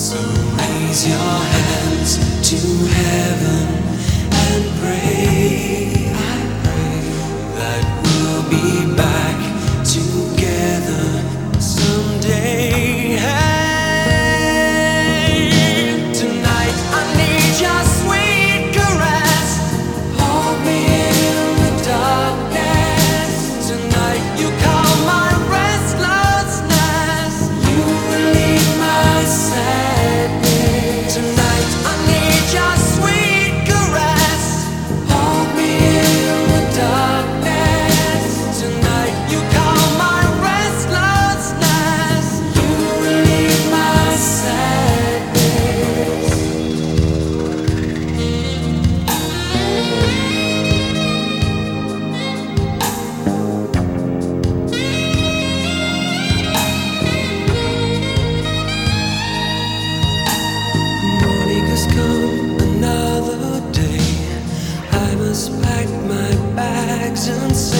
So raise your hands to heaven and pray. I pray that we'll be back. packed my bags and said,